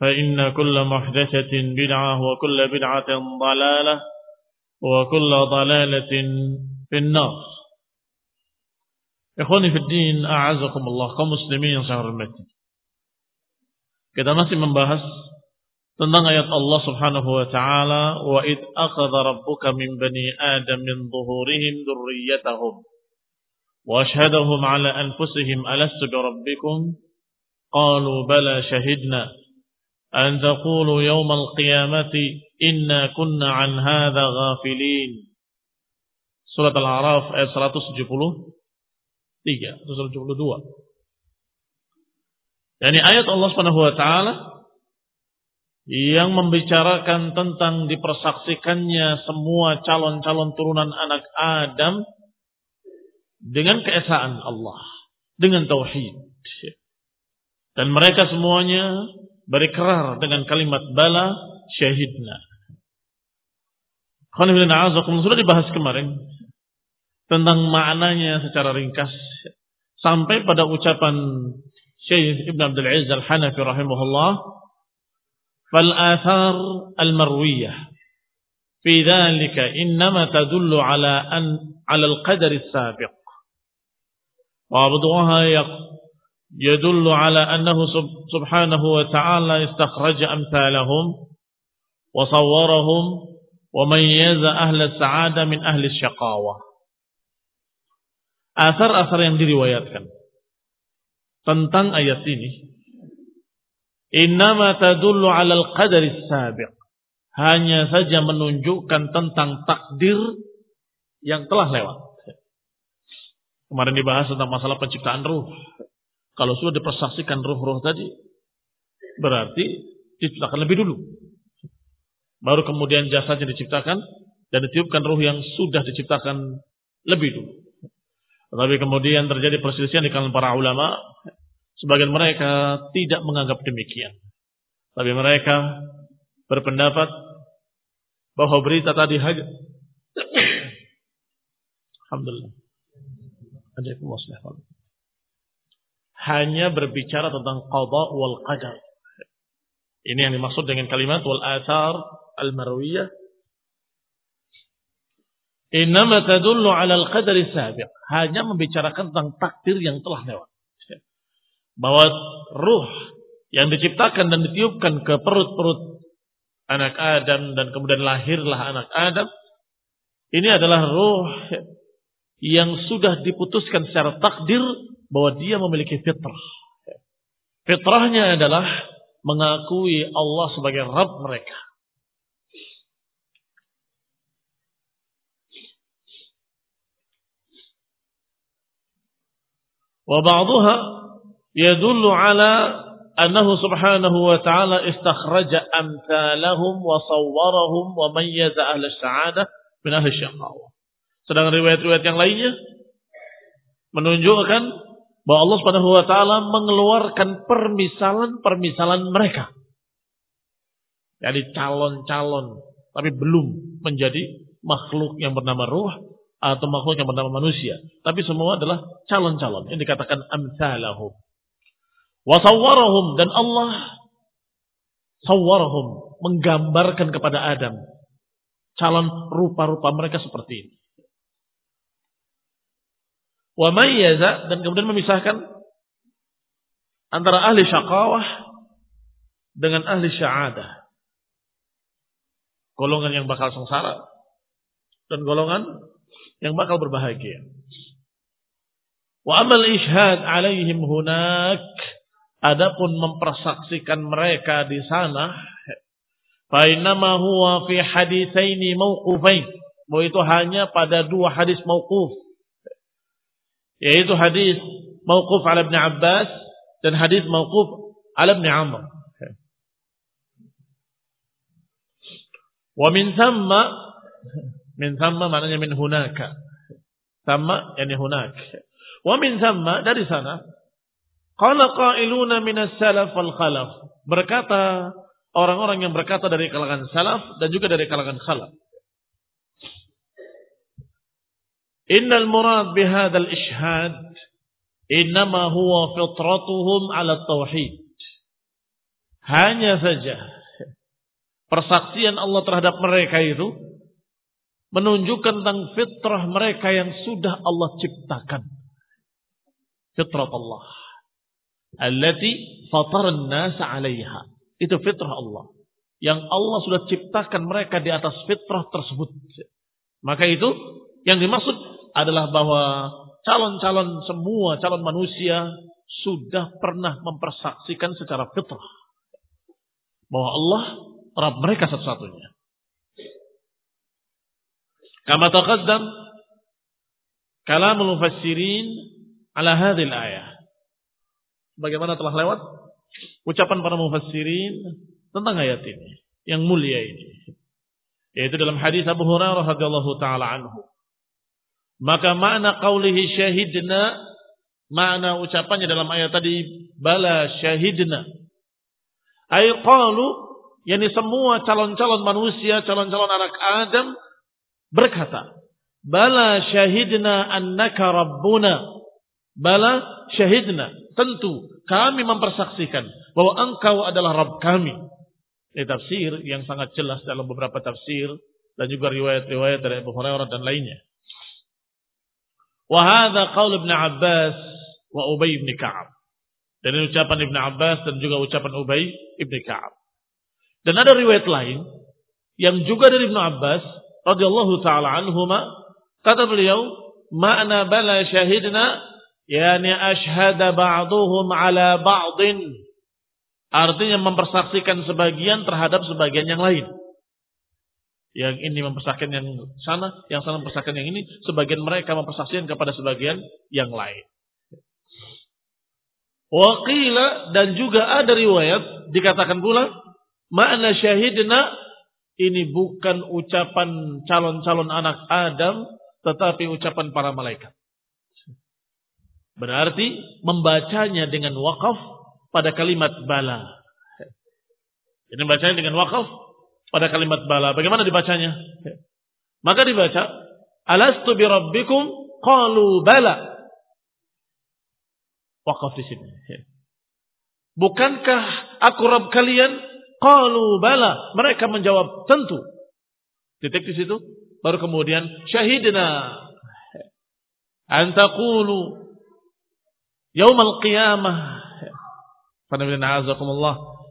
فإن كل محدثة بدعة وكل بدعة ضلالة وكل ضلالة في النار في الدين أعزكم الله kaum muslimin yang saya hormati kita masih membahas tentang ayat Allah Subhanahu wa taala wa id akhadha rabbuka min bani adam min dhuhurihim dhurriyyatahum wa ashhadahum ala anfusihim alastu bi rabbikum qalu bala shahidna an taqulu yawm al-qiyamati inna kunna an hadha ghafilin Surat Al-A'raf ayat 173 172 Yani ayat Allah Subhanahu wa taala yang membicarakan tentang dipersaksikannya semua calon-calon turunan anak Adam dengan keesaan Allah, dengan tauhid. Dan mereka semuanya berikrar dengan kalimat bala syahidna. Sudah dibahas kemarin tentang maknanya secara ringkas. Sampai pada ucapan Syekh Ibn Abdul Aziz Al-Hanafi rahimahullah fal athar al-marwiyah. Fi dhalika innama tadullu ala an ala al-qadar as-sabiq. Wa abduha يدل على أنه سبحانه وتعالى استخرج أمثالهم وصورهم وميز أهل السعادة من أهل الشقاوة Asar-asar yang diriwayatkan tentang ayat ini Innama tadullu alal qadari sabiq. Hanya saja menunjukkan tentang takdir yang telah lewat. Kemarin dibahas tentang masalah penciptaan ruh. Kalau sudah dipersaksikan ruh-ruh tadi, berarti diciptakan lebih dulu. Baru kemudian jasanya diciptakan dan ditiupkan ruh yang sudah diciptakan lebih dulu. Tapi kemudian terjadi perselisihan di kalangan para ulama Sebagian mereka tidak menganggap demikian. Tapi mereka berpendapat bahwa berita tadi hanya Alhamdulillah. Hanya berbicara tentang qada wal qadar. Ini yang dimaksud dengan kalimat wal athar al marwiyah. Innama tadullu ala al qadari sabiq. Hanya membicarakan tentang takdir yang telah lewat bahwa ruh yang diciptakan dan ditiupkan ke perut-perut anak Adam dan kemudian lahirlah anak Adam ini adalah ruh yang sudah diputuskan secara takdir bahwa dia memiliki fitrah. Fitrahnya adalah mengakui Allah sebagai Rabb mereka. وبعضها يدل على أنه سبحانه وتعالى استخرج أمثالهم وصورهم وميز أهل السعادة من أهل الشقاوة. Sedangkan riwayat-riwayat yang lainnya menunjukkan bahwa Allah Subhanahu wa taala mengeluarkan permisalan-permisalan mereka. Jadi calon-calon tapi belum menjadi makhluk yang bernama ruh atau makhluk yang bernama manusia. Tapi semua adalah calon-calon yang dikatakan amsalahum. Wasawwarahum dan Allah sawwarahum menggambarkan kepada Adam calon rupa-rupa mereka seperti ini. Wa mayyaza dan kemudian memisahkan antara ahli syaqawah dengan ahli sya'adah. Golongan yang bakal sengsara dan golongan yang bakal berbahagia. Wa amal ishad alaihim hunak adapun mempersaksikan mereka di sana Fainama huwa fi haditsaini mauqufain. Bahwa itu hanya pada dua hadis mauquf. Yaitu hadis mauquf ala Ibn Abbas dan hadis mauquf ala Ibn Amr. Wa min thamma min thamma maknanya min hunaka. Thamma yani hunak. Wa min thamma dari sana qala qailuna min as-salaf wal khalaf. Berkata orang-orang yang berkata dari kalangan salaf dan juga dari kalangan khalaf. Innal murad bihadzal ishhad innama huwa fitratuhum ala tauhid. Hanya saja persaksian Allah terhadap mereka itu menunjukkan tentang fitrah mereka yang sudah Allah ciptakan. Fitrah Allah. Allati fataran nasa 'alaiha itu fitrah Allah. Yang Allah sudah ciptakan mereka di atas fitrah tersebut. Maka itu yang dimaksud adalah bahwa calon-calon semua calon manusia sudah pernah mempersaksikan secara fitrah bahwa Allah Rabb mereka satu-satunya. Kama taqaddam kalamul mufassirin ala hadhil ayah. Bagaimana telah lewat ucapan para mufassirin tentang ayat ini yang mulia ini. Yaitu dalam hadis Abu Hurairah radhiyallahu taala anhu. Maka makna qaulihi syahidna makna ucapannya dalam ayat tadi bala syahidna. Ay qalu yakni semua calon-calon manusia, calon-calon anak Adam berkata, "Bala syahidna annaka rabbuna." Bala syahidna. Tentu kami mempersaksikan bahwa engkau adalah Rabb kami. Ini tafsir yang sangat jelas dalam beberapa tafsir dan juga riwayat-riwayat dari Abu Hurairah dan lainnya. Wahada qaul Ibn Abbas wa Ubay bin Ka'ab. Dan ini ucapan Ibn Abbas dan juga ucapan Ubay bin Ka'ab. Dan ada riwayat lain yang juga dari Ibn Abbas radhiyallahu taala anhuma kata beliau makna bala syahidna Yani ashhada ba'duhum ala ba'din. Artinya mempersaksikan sebagian terhadap sebagian yang lain. Yang ini mempersaksikan yang sana, yang sana mempersaksikan yang ini. Sebagian mereka mempersaksikan kepada sebagian yang lain. Waqila dan juga ada riwayat dikatakan pula makna syahidna ini bukan ucapan calon-calon anak Adam tetapi ucapan para malaikat. Berarti membacanya dengan wakaf pada kalimat bala. Jadi membacanya dengan wakaf pada kalimat bala. Bagaimana dibacanya? Maka dibaca, Alastu bi rabbikum qalu bala. Wakaf di sini. Bukankah aku Rabb kalian? Qalu bala. Mereka menjawab tentu. Titik di situ. Baru kemudian syahidna. Antaqulu Yaumal qiyamah.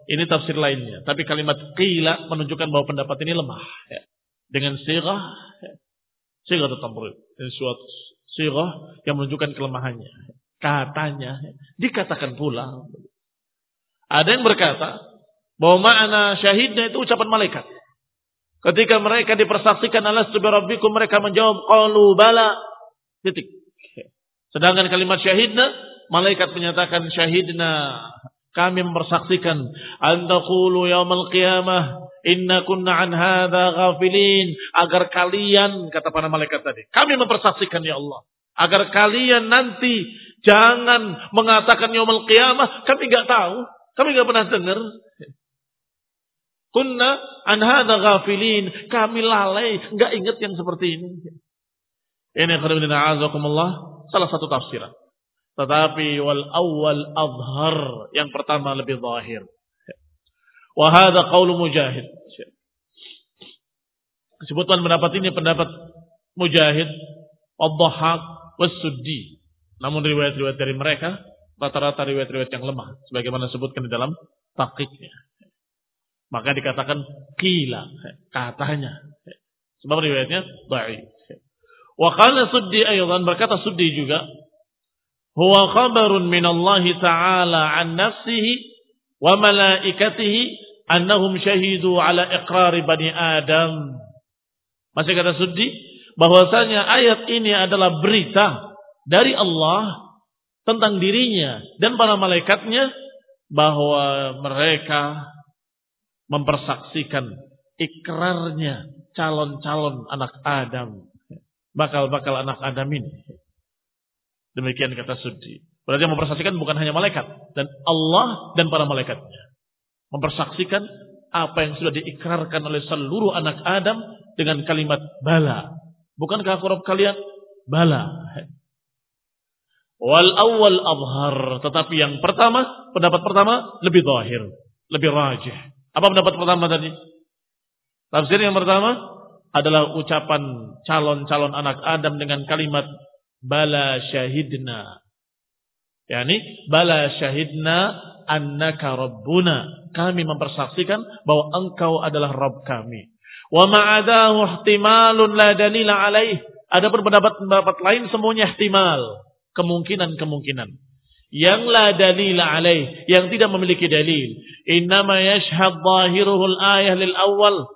Ini tafsir lainnya. Tapi kalimat qila menunjukkan bahwa pendapat ini lemah. Dengan sirah. Sirah tamrid. Ini suatu sirah yang menunjukkan kelemahannya. Katanya. Dikatakan pula. Ada yang berkata. Bahwa makna syahidnya itu ucapan malaikat. Ketika mereka dipersaksikan Allah subhanahu mereka menjawab qalu bala titik. Sedangkan kalimat syahidnya malaikat menyatakan syahidna kami mempersaksikan antaqulu yaumil qiyamah inna kunna an hadza ghafilin. Agar kalian kata para malaikat tadi kami mempersaksikan ya Allah agar kalian nanti jangan mengatakan yaumil qiyamah. Kami enggak tahu kami enggak pernah dengar. Kunna an hadza ghafilin. Kami lalai enggak ingat yang seperti ini. Ini khairuddin salah satu tafsiran tetapi wal awal azhar yang pertama lebih zahir. Wa hadha qaulu mujahid. Disebutkan pendapat ini pendapat mujahid, ad-dhahak, was-suddi. Namun riwayat-riwayat dari mereka rata-rata riwayat-riwayat yang lemah sebagaimana disebutkan di dalam takiknya. Maka dikatakan kila, katanya. Sebab riwayatnya dhaif. Wa qala Suddi aydan berkata Suddi juga huwa khabarun min Allah Ta'ala an nafsihi wa malaikatihi annahum syahidu ala iqrari bani Adam. Masih kata Suddi bahwasanya ayat ini adalah berita dari Allah tentang dirinya dan para malaikatnya bahwa mereka mempersaksikan ikrarnya calon-calon anak Adam bakal-bakal anak Adam ini Demikian kata Suddi. Berarti yang mempersaksikan bukan hanya malaikat. Dan Allah dan para malaikatnya. Mempersaksikan apa yang sudah diikrarkan oleh seluruh anak Adam dengan kalimat bala. Bukankah Rabb kalian? Bala. Wal awal abhar. Tetapi yang pertama, pendapat pertama lebih zahir. Lebih rajih. Apa pendapat pertama tadi? Tafsir yang pertama adalah ucapan calon-calon anak Adam dengan kalimat bala syahidna. Yani bala syahidna annaka rabbuna. Kami mempersaksikan bahwa engkau adalah Rabb kami. Wa ma'adahu ihtimalun la dalila alaih. Ada pendapat-pendapat lain semuanya ihtimal. Kemungkinan-kemungkinan. Yang la dalila alaih. Yang tidak memiliki dalil. Innama yashhad zahiruhul ayah lil awal.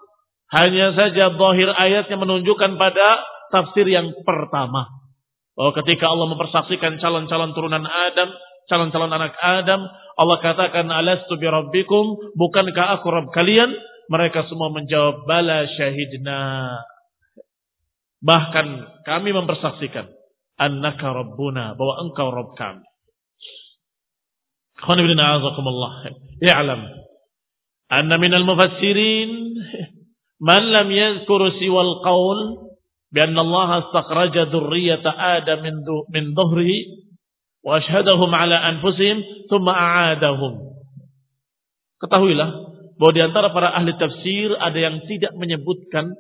Hanya saja zahir ayatnya menunjukkan pada tafsir yang pertama. Bahwa ketika Allah mempersaksikan calon-calon turunan Adam, calon-calon anak Adam, Allah katakan alastu bi rabbikum, bukankah aku Rabb kalian? Mereka semua menjawab bala syahidna. Bahkan kami mempersaksikan annaka rabbuna, bahwa engkau Rabb kami. Khana bin a'azakumullah. I'lam anna minal mufassirin man lam yadhkur siwal qaul بأن الله استخرج ذرية آدم من ظهره وأشهدهم على أنفسهم ثم أعادهم Ketahuilah bahwa di antara para ahli tafsir ada yang tidak menyebutkan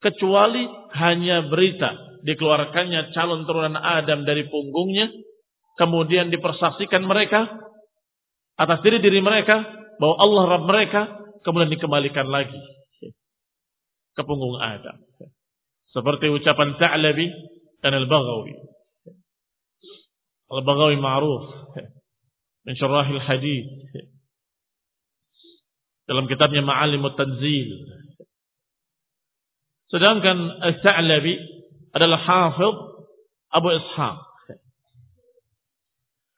kecuali hanya berita dikeluarkannya calon turunan Adam dari punggungnya kemudian dipersaksikan mereka atas diri diri mereka bahwa Allah Rabb mereka kemudian dikembalikan lagi ke punggung Adam. Seperti ucapan Ta'labi dan Al-Baghawi. Al-Baghawi ma'ruf. Min syarahil hadith. Dalam kitabnya Ma'alimut Tanzil. Sedangkan Al-Ta'labi adalah hafid Abu Ishaq.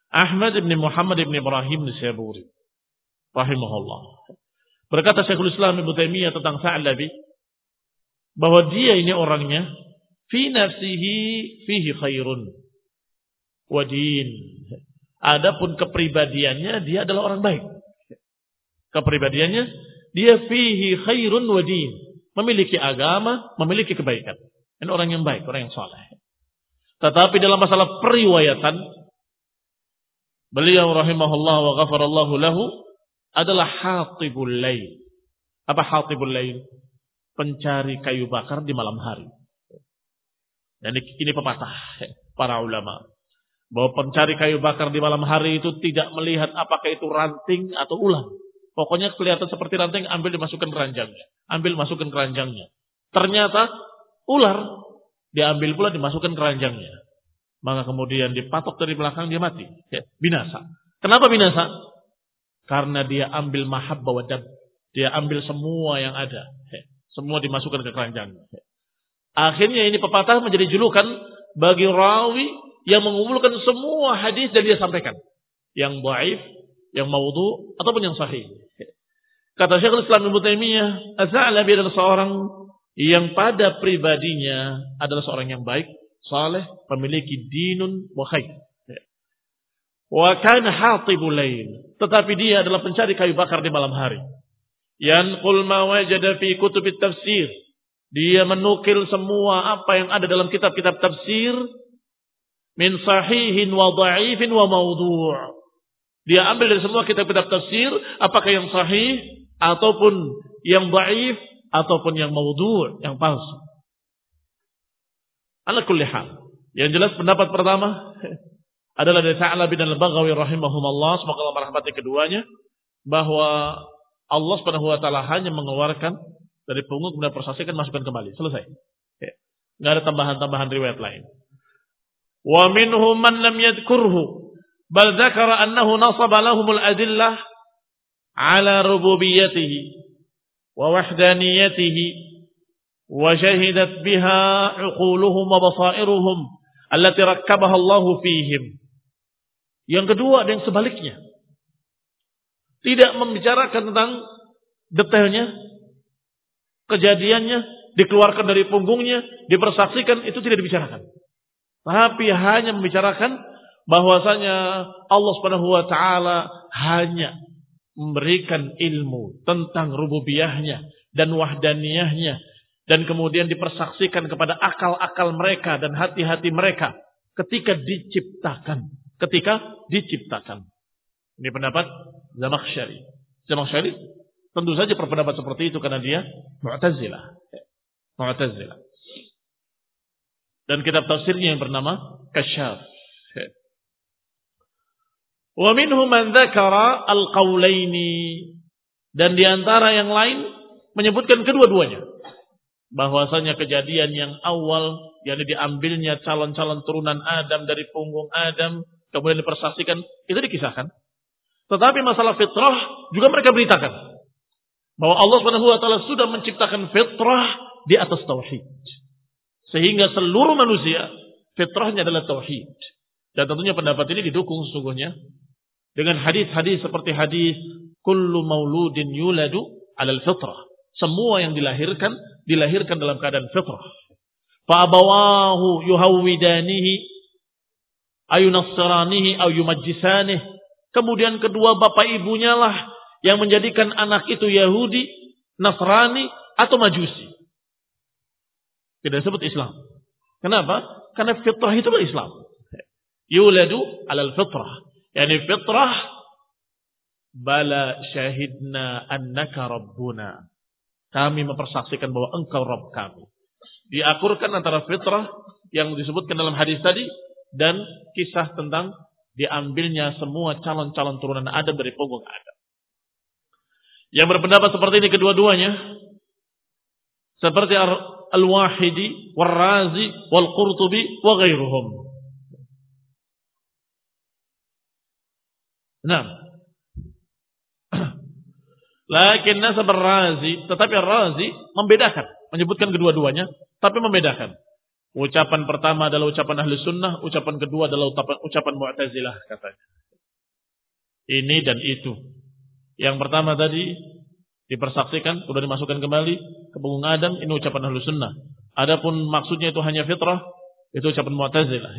Ahmad ibn Muhammad ibn Ibrahim Nisyaburi. Rahimahullah. Berkata Syekhul Islam Ibn Taimiyah tentang Sa'labi bahwa dia ini orangnya fi nafsihi fihi khairun wa din. Adapun kepribadiannya dia adalah orang baik. Kepribadiannya dia fihi khairun wa din. Memiliki agama, memiliki kebaikan. Ini orang yang baik, orang yang soleh. Tetapi dalam masalah periwayatan, beliau rahimahullah wa ghafarallahu lahu adalah hatibul lail. Apa hatibul lail? Pencari kayu bakar di malam hari. Dan ini pepatah para ulama. Bahwa pencari kayu bakar di malam hari itu tidak melihat apakah itu ranting atau ulang. Pokoknya kelihatan seperti ranting, ambil dimasukkan keranjangnya. Ambil masukkan keranjangnya. Ternyata ular diambil pula dimasukkan keranjangnya. Maka kemudian dipatok dari belakang dia mati. Ya, binasa. Kenapa binasa? Karena dia ambil mahabbah wadab. Dia ambil semua yang ada. Semua dimasukkan ke keranjang. Akhirnya ini pepatah menjadi julukan bagi rawi yang mengumpulkan semua hadis dan dia sampaikan. Yang baif, yang maudhu, ataupun yang sahih. Kata Syekhul Islam Ibnu Taimiyah, Az-Za'labi adalah seorang yang pada pribadinya adalah seorang yang baik, saleh, memiliki dinun wa khair. Wa kana hatibul lail. Tetapi dia adalah pencari kayu bakar di malam hari. Yanqul ma wajada fi kutubit tafsir. Dia menukil semua apa yang ada dalam kitab-kitab tafsir min sahihin wa dha'ifin wa maudhu'. Dia ambil dari semua kitab-kitab tafsir apakah yang sahih ataupun yang dhaif ataupun yang maudhu', yang palsu. Ala kulli hal. Yang jelas pendapat pertama adalah dari Sa'la bin Al-Baghawi rahimahumullah, semoga Allah merahmati keduanya, bahwa Allah Subhanahu wa taala hanya mengeluarkan dari pungut kemudian persasikan masukkan kembali. Selesai. Ya. Nggak ada tambahan-tambahan riwayat lain. Wa minhum man lam yadhkurhu bal dzakara annahu nasaba lahumul adillah ala rububiyyatihi wa wahdaniyatihi wa shahidat biha uquluhum wa basairuhum allati rakkabaha Allah fihim yang kedua ada yang sebaliknya. Tidak membicarakan tentang detailnya, kejadiannya, dikeluarkan dari punggungnya, dipersaksikan, itu tidak dibicarakan. Tapi hanya membicarakan bahwasanya Allah Subhanahu wa taala hanya memberikan ilmu tentang rububiyahnya dan wahdaniyahnya dan kemudian dipersaksikan kepada akal-akal mereka dan hati-hati mereka ketika diciptakan ketika diciptakan. Ini pendapat Zamakhsyari. Zamakhsyari tentu saja berpendapat seperti itu karena dia Mu'tazilah. Mu'tazilah. Dan kitab tafsirnya yang bernama Kasyaf. Wa minhum man dzakara al-qaulaini dan di antara yang lain menyebutkan kedua-duanya bahwasanya kejadian yang awal yakni diambilnya calon-calon turunan Adam dari punggung Adam kemudian dipersaksikan, itu dikisahkan. Tetapi masalah fitrah juga mereka beritakan bahwa Allah Subhanahu wa taala sudah menciptakan fitrah di atas tauhid. Sehingga seluruh manusia fitrahnya adalah tauhid. Dan tentunya pendapat ini didukung sesungguhnya dengan hadis-hadis seperti hadis kullu mauludin yuladu alal fitrah. Semua yang dilahirkan dilahirkan dalam keadaan fitrah. Fa abawahu yuhawwidanihi ayunassaranihi ayumajjisanih. Kemudian kedua bapak ibunya lah yang menjadikan anak itu Yahudi, Nasrani atau Majusi. Tidak disebut Islam. Kenapa? Karena fitrah itu Islam. Yuladu alal fitrah. Yani fitrah bala syahidna annaka rabbuna. Kami mempersaksikan bahwa engkau Rabb kami. Diakurkan antara fitrah yang disebutkan dalam hadis tadi dan kisah tentang diambilnya semua calon-calon turunan Adam dari punggung Adam. Yang berpendapat seperti ini kedua-duanya seperti Al-Wahidi, Wal-Razi, Wal-Qurtubi, wa ghairuhum. Nah. Lakin nasab Ar-Razi, tetapi Ar-Razi membedakan, menyebutkan kedua-duanya, tapi membedakan. Ucapan pertama adalah ucapan ahli sunnah, ucapan kedua adalah ucapan, ucapan mu'tazilah katanya. Ini dan itu. Yang pertama tadi dipersaksikan, sudah dimasukkan kembali ke punggung Adam, ini ucapan ahli sunnah. Adapun maksudnya itu hanya fitrah, itu ucapan mu'tazilah.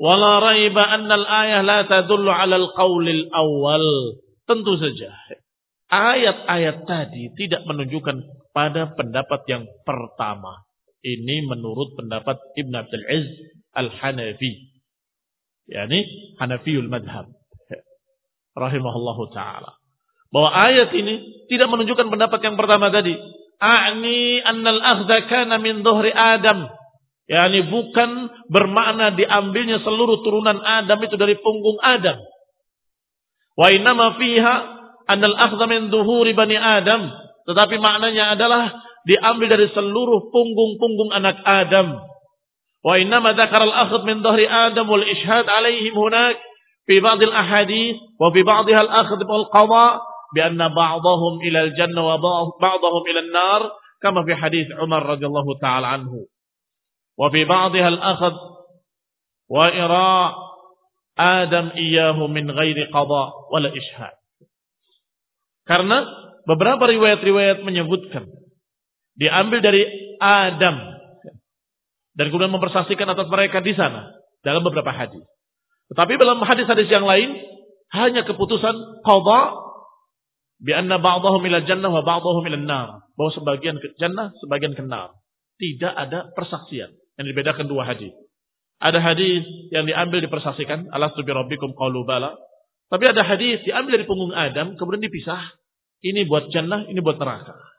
Wala raiba annal ayah la tadullu ala al-qawlil awal. Tentu saja. Ayat-ayat tadi tidak menunjukkan pada pendapat yang pertama. Ini menurut pendapat Ibn Abdul Aziz Al-Hanafi. Yani Hanafiyul Madhab. Rahimahullahu ta'ala. Bahwa ayat ini tidak menunjukkan pendapat yang pertama tadi. A'ni annal akhda kana min dhuhri Adam. Yani bukan bermakna diambilnya seluruh turunan Adam itu dari punggung Adam. Wa innama fiha annal akhda min dhuhuri bani Adam. Tetapi maknanya adalah diambil dari seluruh punggung-punggung anak Adam. Wa innama dzakara al-akhd min dhahri Adam wal ishhad alaihim hunak fi ba'd al-ahadith wa fi ba'dha al-akhd wal qada bi anna ba'dahum ila al-jannah wa ba'dahum ila an-nar kama fi hadith Umar radhiyallahu taala anhu. Wa fi ba'dha al-akhd wa ira Adam iyahu min ghairi qada wala ishad. Karena beberapa riwayat-riwayat menyebutkan diambil dari Adam dan kemudian mempersaksikan atas mereka di sana dalam beberapa hadis. Tetapi dalam hadis-hadis yang lain hanya keputusan qada bi anna ba'dahum ila jannah wa ba'dahum ila nar. Bahwa sebagian ke jannah, sebagian ke nar. Tidak ada persaksian yang dibedakan dua hadis. Ada hadis yang diambil dipersaksikan, alastu bi rabbikum qalu bala. Tapi ada hadis diambil dari punggung Adam kemudian dipisah. Ini buat jannah, ini buat neraka.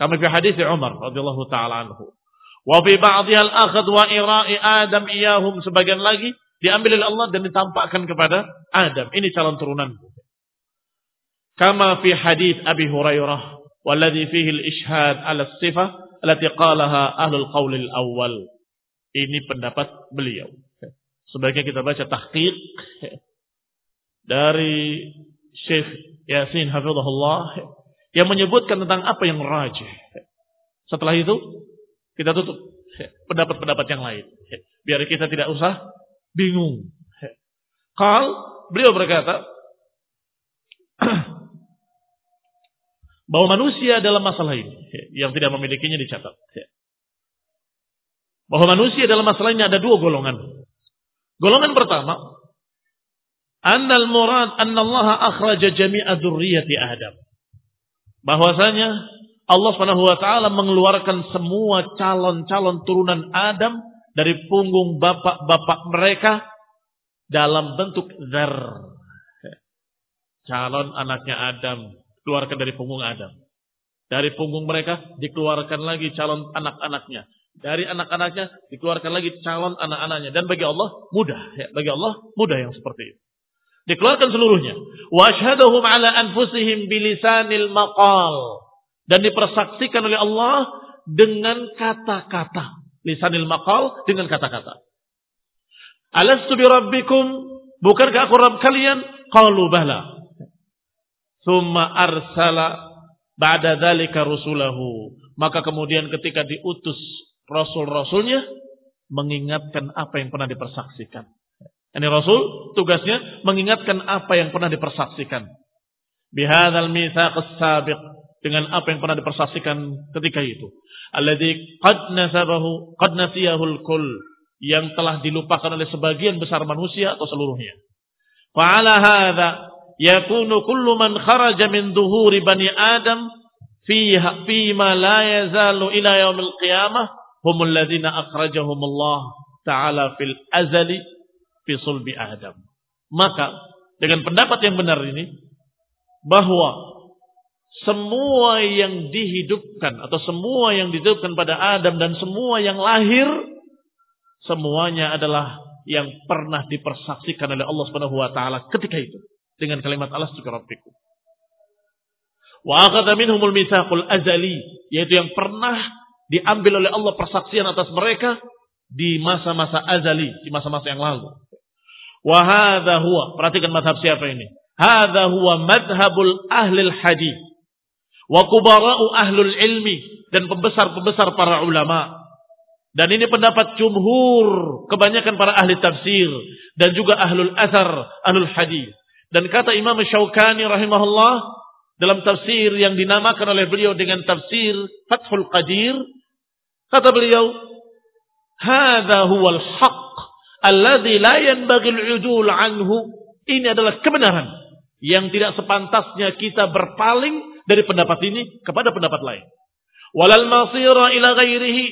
Kami fi hadis Umar radhiyallahu taala anhu. Wa fi ba'dihal akhad wa ira'i Adam iyahum sebagian lagi diambil oleh Allah dan ditampakkan kepada Adam. Ini calon turunan. Kama fi hadis Abi Hurairah walladhi fihi al-ishhad ala sifah allati qalaha ahlul qawl al-awwal. Ini pendapat beliau. Sebaiknya kita baca tahqiq dari Syekh Yasin Hafizahullah yang menyebutkan tentang apa yang rajih. Setelah itu kita tutup pendapat-pendapat yang lain. Biar kita tidak usah bingung. Kal beliau berkata bahwa manusia dalam masalah ini yang tidak memilikinya dicatat bahwa manusia dalam masalah ini ada dua golongan. Golongan pertama, annal murad annallaha akhraja jami'a dzurriyyati Adam. Bahwasanya Allah Subhanahu wa taala mengeluarkan semua calon-calon turunan Adam dari punggung bapak-bapak mereka dalam bentuk zar. Calon anaknya Adam keluarkan dari punggung Adam. Dari punggung mereka dikeluarkan lagi calon anak-anaknya. Dari anak-anaknya dikeluarkan lagi calon anak-anaknya. Dan bagi Allah mudah. Ya, bagi Allah mudah yang seperti itu. Dikeluarkan seluruhnya. Wa ala anfusihim bilisanil maqal. Dan dipersaksikan oleh Allah dengan kata-kata. Lisanil maqal dengan kata-kata. Alastu bi rabbikum. Bukankah aku Rabb kalian? Qalu bala. Summa arsala ba'da dhalika rusulahu. Maka kemudian ketika diutus Rasul-Rasulnya mengingatkan apa yang pernah dipersaksikan. Ini Rasul tugasnya mengingatkan apa yang pernah dipersaksikan. Bihadzal mitsaq sabiq dengan apa yang pernah dipersaksikan ketika itu. Alladzi qad nasabahu qad nasiyahul kull yang telah dilupakan oleh sebagian besar manusia atau seluruhnya. Fa'ala hadza yakunu kullu man kharaja min dhuhuri bani Adam fi fi ma la yazalu ila yaumil qiyamah humul ladzina akhrajahumullah taala fil azali fi sulbi Adam. Maka dengan pendapat yang benar ini bahwa semua yang dihidupkan atau semua yang dihidupkan pada Adam dan semua yang lahir semuanya adalah yang pernah dipersaksikan oleh Allah Subhanahu wa taala ketika itu dengan kalimat Allah rabbikum. Wa akhadha minhumul mitsaqul azali yaitu yang pernah diambil oleh Allah persaksian atas mereka di masa-masa azali, di masa-masa yang lalu. Wahada huwa, perhatikan madhab siapa ini? Hada huwa madhabul ahlil hadis. Wa kubara'u ahlul ilmi. Dan pembesar-pembesar para ulama. Dan ini pendapat jumhur. Kebanyakan para ahli tafsir. Dan juga ahlul asar, ahlul hadis. Dan kata Imam Syaukani rahimahullah. Dalam tafsir yang dinamakan oleh beliau dengan tafsir Fathul Qadir. Kata beliau, "Hadza huwal haqq alladzi la yanbaghi al-udul anhu." Ini adalah kebenaran yang tidak sepantasnya kita berpaling dari pendapat ini kepada pendapat lain. Walal masira ila ghairihi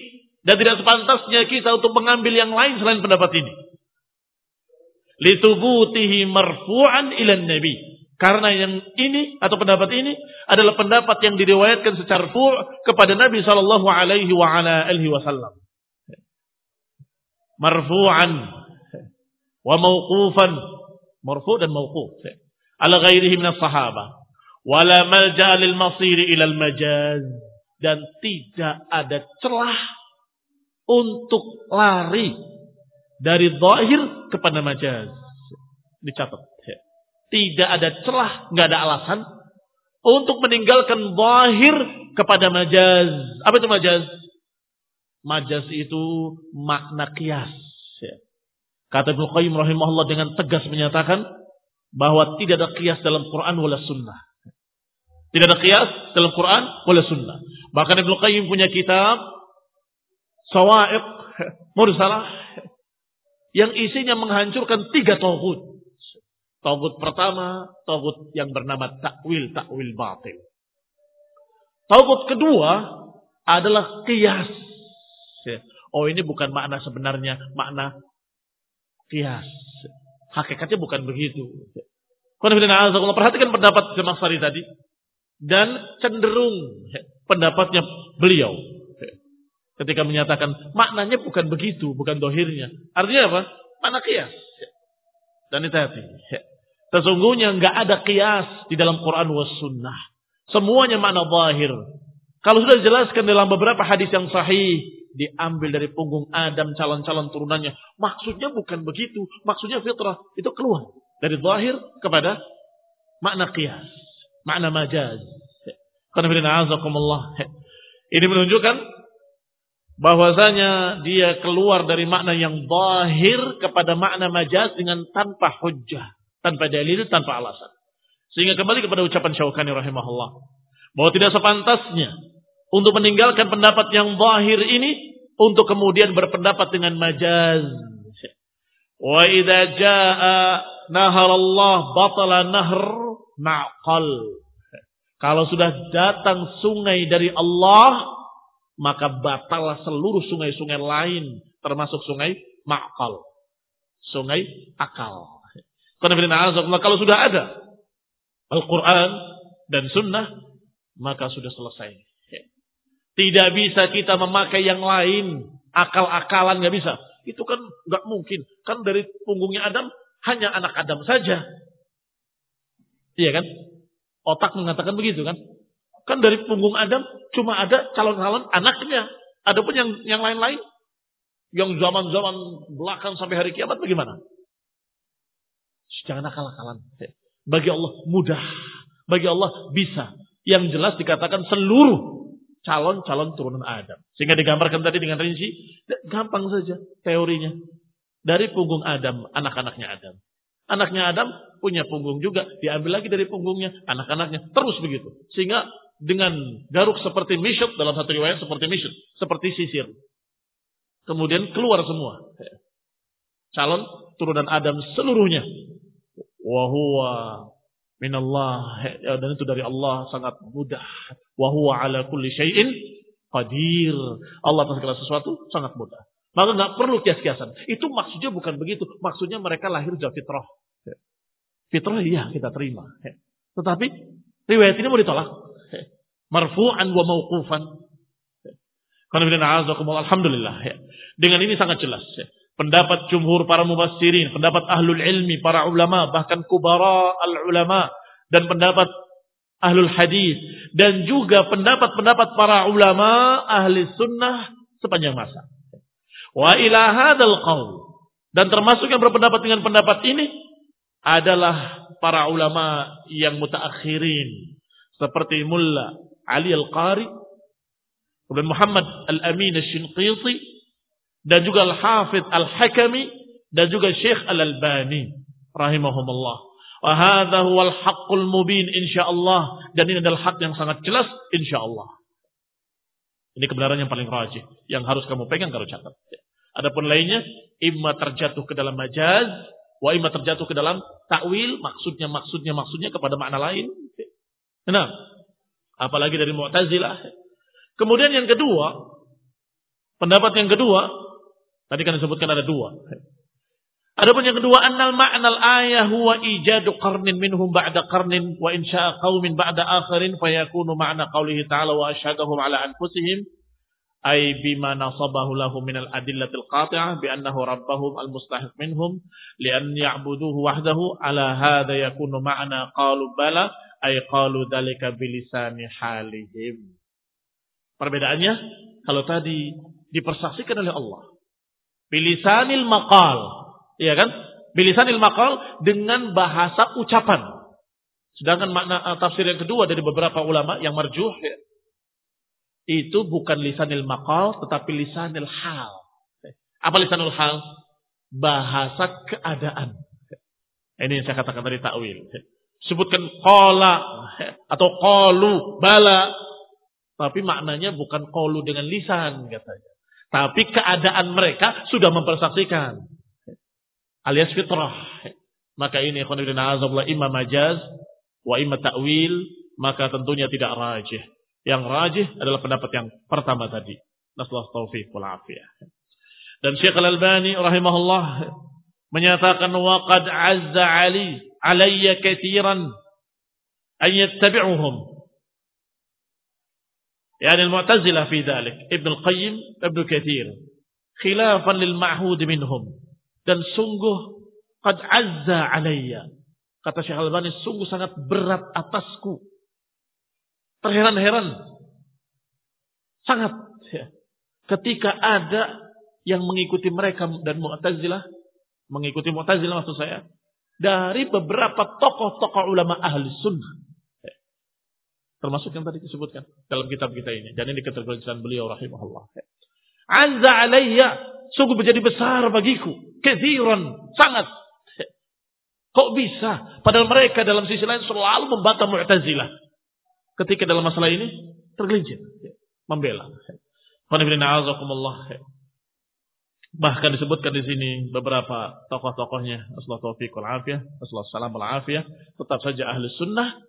dan tidak sepantasnya kita untuk mengambil yang lain selain pendapat ini. Litubutihi marfu'an ila nabi karena yang ini atau pendapat ini adalah pendapat yang diriwayatkan secara fu' kepada Nabi sallallahu alaihi wa ala alihi wasallam. Marfu'an wa mauqufan, marfu' dan mauquf. Ala ghairihi min sahabah. Wala malja lil masiri ila al majaz dan tidak ada celah untuk lari dari zahir kepada majaz. Dicatat. Tidak ada celah, nggak ada alasan untuk meninggalkan zahir kepada majaz. Apa itu majaz? Majaz itu makna kias. Ya. Kata Ibnu Qayyim rahimahullah dengan tegas menyatakan bahwa tidak ada kias dalam Quran wala sunnah. Tidak ada kias dalam Quran wala sunnah. Bahkan Ibnu Qayyim punya kitab Sawa'iq Mursalah yang isinya menghancurkan tiga tauhid. Tauhid pertama, tauhid yang bernama takwil, takwil batil. Tauhid kedua adalah kias. Oh ini bukan makna sebenarnya, makna kias. Hakikatnya bukan begitu. Perhatikan pendapat Sari tadi. Dan cenderung pendapatnya beliau. Ketika menyatakan maknanya bukan begitu, bukan dohirnya. Artinya apa? Makna kias. Dan itu hati. Sesungguhnya nggak ada kias di dalam Quran was sunnah. Semuanya makna zahir. Kalau sudah dijelaskan dalam beberapa hadis yang sahih, diambil dari punggung Adam calon-calon turunannya. Maksudnya bukan begitu. Maksudnya fitrah itu keluar dari zahir kepada makna qiyas, makna majaz. Ini menunjukkan bahwasanya dia keluar dari makna yang zahir kepada makna majaz dengan tanpa hujjah, tanpa dalil, tanpa alasan. Sehingga kembali kepada ucapan Syaukani rahimahullah bahwa tidak sepantasnya untuk meninggalkan pendapat yang zahir ini untuk kemudian berpendapat dengan majaz. Wa idza jaa nahar Allah batala nahr ma'qal. Kalau sudah datang sungai dari Allah, maka batalah seluruh sungai-sungai lain, termasuk sungai ma'qal. Sungai akal. Kalau sudah ada Al-Quran dan Sunnah, maka sudah selesai. Tidak bisa kita memakai yang lain. Akal-akalan nggak bisa. Itu kan nggak mungkin. Kan dari punggungnya Adam hanya anak Adam saja. Iya kan? Otak mengatakan begitu kan? Kan dari punggung Adam cuma ada calon-calon anaknya. Adapun yang yang lain-lain yang zaman-zaman belakang sampai hari kiamat bagaimana? Jangan akal-akalan. Bagi Allah mudah. Bagi Allah bisa. Yang jelas dikatakan seluruh calon-calon turunan Adam. Sehingga digambarkan tadi dengan rinci, gampang saja teorinya. Dari punggung Adam, anak-anaknya Adam. Anaknya Adam punya punggung juga, diambil lagi dari punggungnya, anak-anaknya, terus begitu. Sehingga dengan garuk seperti misyut, dalam satu riwayat seperti misyut, seperti sisir. Kemudian keluar semua. Calon turunan Adam seluruhnya. Wahuwa minallah ya, dan itu dari Allah sangat mudah. Wa huwa ala kulli syai'in qadir. Allah atas segala sesuatu sangat mudah. Maka nggak perlu kias-kiasan. Itu maksudnya bukan begitu. Maksudnya mereka lahir dari fitrah. Fitrah iya kita terima. Tetapi riwayat ini mau ditolak. Marfu'an wa mauqufan Alhamdulillah. Dengan ini sangat jelas pendapat jumhur para mubassirin, pendapat ahlul ilmi, para ulama, bahkan kubara al-ulama, dan pendapat ahlul hadis, dan juga pendapat-pendapat para ulama ahli sunnah sepanjang masa. Wa ila hadal. Dan termasuk yang berpendapat dengan pendapat ini adalah para ulama yang mutaakhirin. Seperti Mulla Ali Al-Qari, Muhammad Al-Amin Al-Shinqiti, dan juga Al-Hafidh Al-Hakami dan juga Syekh Al-Albani rahimahumullah. Wa hadha huwal haqqul mubin insyaallah dan ini adalah hak yang sangat jelas insyaallah. Ini kebenaran yang paling rajih yang harus kamu pegang kalau catat. Adapun lainnya imma terjatuh ke dalam majaz wa imma terjatuh ke dalam takwil maksudnya maksudnya maksudnya kepada makna lain. Nah, apalagi dari Mu'tazilah. Kemudian yang kedua, pendapat yang kedua Tadi kan disebutkan ada dua. Adapun yang kedua, annal ma'nal ayah huwa ijadu qarnin minhum ba'da qarnin wa insya'a qawmin ba'da akharin fayakunu ma'na qawlihi ta'ala wa asyhadahum ala anfusihim ay bima nasabahu lahum minal adillatil qati'ah bi annahu rabbahum al mustahiq minhum li an ya'buduhu wahdahu ala hadha yakunu ma'na qalu bala ay qalu dalika bilisani halihim. Perbedaannya kalau tadi dipersaksikan oleh Allah Bilisanil maqal. Iya kan? Bilisanil maqal dengan bahasa ucapan. Sedangkan makna uh, tafsir yang kedua dari beberapa ulama yang marjuh ya, itu bukan lisanil maqal tetapi lisanil hal. Apa lisanul hal? bahasa keadaan. Ini yang saya katakan tadi takwil. Sebutkan kola atau kolu bala. Tapi maknanya bukan kolu dengan lisan katanya. Tapi keadaan mereka sudah mempersaksikan. Alias fitrah. Maka ini azabullah imam majaz wa imam ta'wil. Maka tentunya tidak rajih. Yang rajih adalah pendapat yang pertama tadi. Nasallahu taufiq wal afiyah. Dan Syekh Al-Albani rahimahullah menyatakan waqad azza ali alayya katiran an yattabi'uhum يعني المعتزلة في ذلك ابن القيم ابن كثير خلافا للمعهود منهم dan sungguh qad azza alayya kata Syekh Al-Albani sungguh sangat berat atasku terheran-heran sangat ya. ketika ada yang mengikuti mereka dan Mu'tazilah, mengikuti Mu'tazilah maksud saya, dari beberapa tokoh-tokoh ulama ahli sunnah. Termasuk yang tadi disebutkan dalam kitab kita ini. Dan ini ketergelinciran beliau rahimahullah. Azza alayya, sungguh menjadi besar bagiku. Kethiran, sangat. Kok bisa? Padahal mereka dalam sisi lain selalu membantah Mu'tazilah. Ketika dalam masalah ini, tergelincir. Membela. Qanibina Bahkan disebutkan di sini beberapa tokoh-tokohnya Rasulullah Salam al-Afiyah, tetap saja ahli sunnah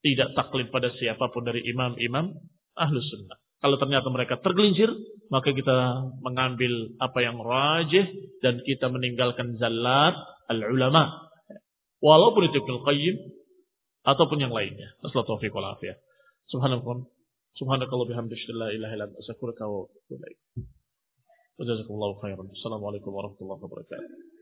tidak taklim pada siapa pun dari imam-imam ahlus sunnah. Kalau ternyata mereka tergelincir, maka kita mengambil apa yang rajih dan kita meninggalkan zallat al-ulama. Walaupun itu Ibn Qayyim ataupun yang lainnya. Assalamualaikum taufiq wal afiyah. Subhanakum. Subhanakallah bihamdika ilaha illa wa. Jazakumullahu khairan. Assalamualaikum warahmatullahi wabarakatuh.